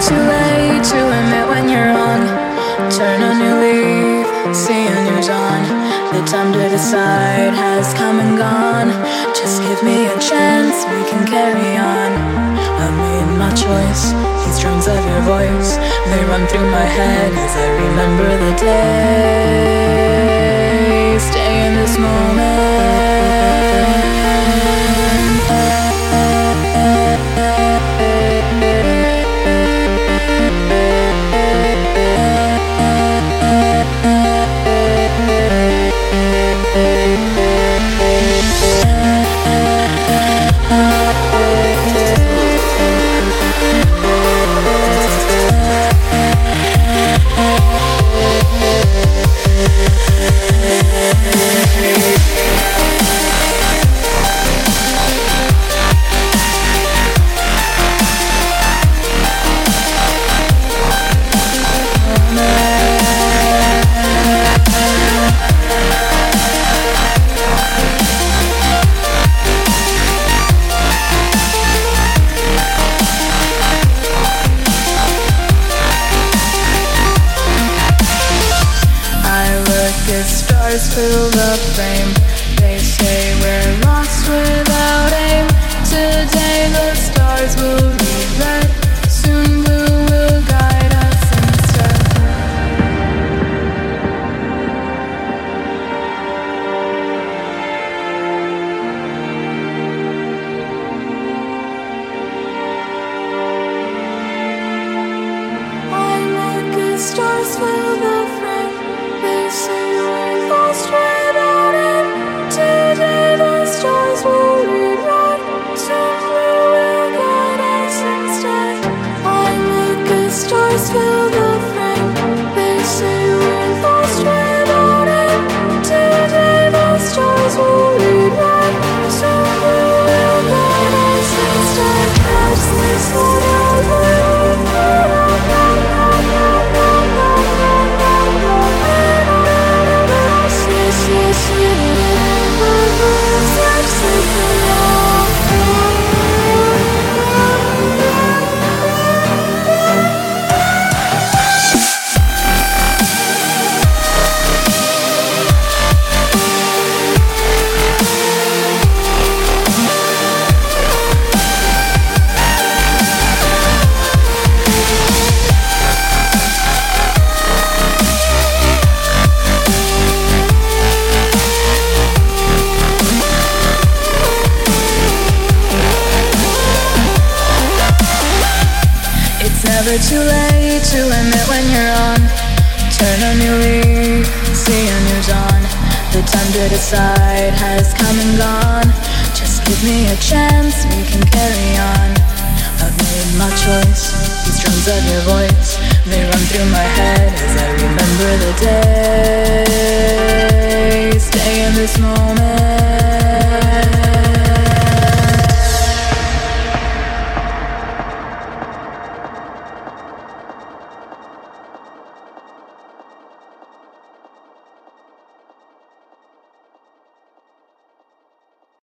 too late to admit when you're wrong. Turn a new leaf, see a new dawn. The time to decide has come and gone. Just give me a chance, we can carry on. I made my choice. These drums of your voice, they run through my head as I remember the day. Stay in this moment. Fill the frame. They say we're lost without aim. Today the stars will be red. Soon blue will guide us instead. I look at stars fill the never too late to admit when you're on. Turn a new leaf, see a new dawn. The time to decide has come and gone. Just give me a chance, we can carry on. I've made my choice, these drums of your voice, they run through my head as I remember the day. Stay in this moment.